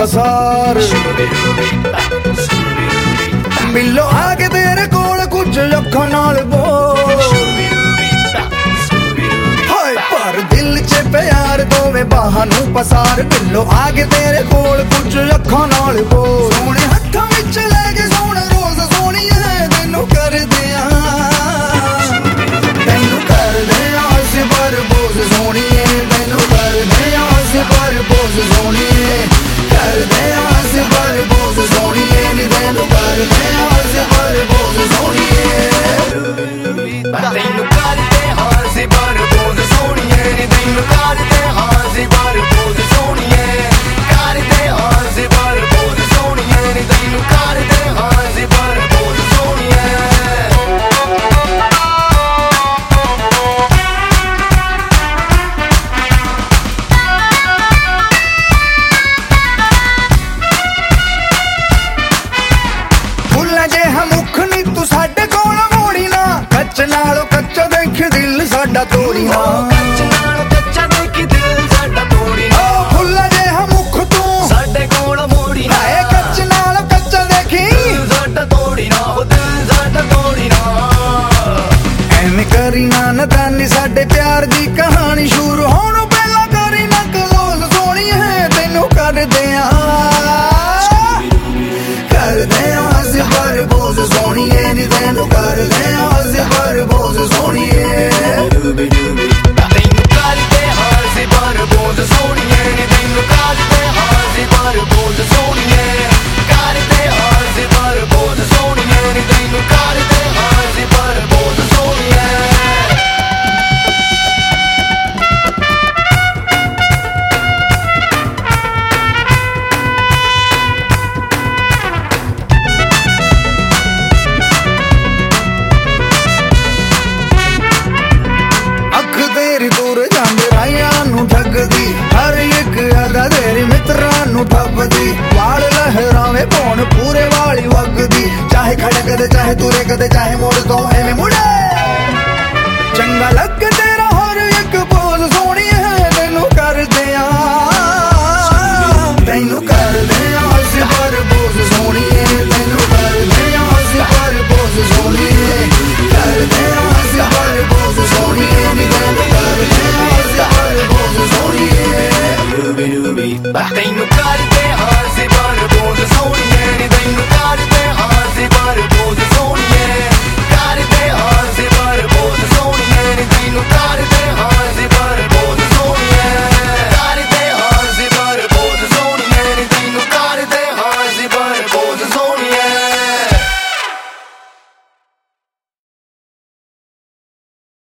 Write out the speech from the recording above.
ਪਸਾਰ ਮਿਲੋ ਆ ਕੇ ਤੇਰੇ ਕੋਲ ਕੁਝ ਅੱਖਾਂ ਨਾਲ ਬੋਲ। ਹਾਏ, ਪਰ ਦਿਲ 'ਚ ਪਿਆਰ ਦੋਵੇਂ ਬਾਹਾਂ ਨੂੰ ਪਸਾਰ। ਮਿਲੋ ਆ ਕੇ ਤੇਰੇ ਕੋਲ ਕੁਝ ਅੱਖਾਂ ਨਾਲ ਬੋਲ। ਮੁਖ ਨੀ ਤੂੰ ਸਾਡੇ ਕੋਲ ਮੋੜੀ ਨਾ। ਕੱਚ ਨਾਲੋਂ ਕੱਚਾ ਦੇਖ ਦਿਲ ਸਾਡਾ ਤੋੜੀ ਨਾ। ਕੱਚ ਨਾਲ ਕੱਚਾ ਦੇਖੀ ਦਿਲ ਸਾਡਾ ਤੋੜੀ ਨਾ। ਓ ਫੁੱਲਾਂ ਜਿਹਾ ਮੁਖ ਤੂੰ। ਸਾਡੇ ਕੋਲ ਮੋੜੀ ਨਾ। ਹਾਏ ਕੱਚ ਨਾਲੋਂ ਕੱਚਾ ਦੇਖੀ। ਦਿਲ ਸਾਡਾ ਤੋੜੀ ਨਾ ਉਹ ਦਿਲ ਸਾਡਾ ਤੋੜੀ ਨਾ। ਐਵੇਂ ਕਰੀ ਨਾ ਨਦਾਨੀ ਸਾਡੇ ਪਿਆਰ ਦੀ ਕਹਾਣੀ ਸ਼ੁਰੂ ਹੋਣ ਪਹਿਲਾਂ ਕਰੀ ਨਾ ਕਲੋਜ਼। ਸੋਹਣੀ ਹੈ ਹੈ ਨੀ ਤੈਨੂੰ ਕਰਦੇ ਆ ਹਰ ਇੱਕ ਅਦਾ ਮਿੱਤਰਾਂ ਨੂੰ ਠੱਪਦੀ। ਵਾਲ ਲਹਿਰਾਵੇਂ ਪੌਣ ਪੂਰੇ ਵਾਲੀ ਵਗਦੀ। ਚਾਹੇ ਖੜਕਦੇ ਚਾਹੇ ਤੁਰੇ ਕਦੇ ਚਾਹੇ ਮੋੜ ਤੈਨੂੰ ਕਰਦੇ ਹਾਂ ਜ਼ਬਾਨ ਬੋਲ ਸੋਹਣੀ ਤੈਨੂੰ ਕਰਦੇ ਹਾਂ ਜ਼ਬਾਨ ਬੋਲ ਸੋਹਣੀ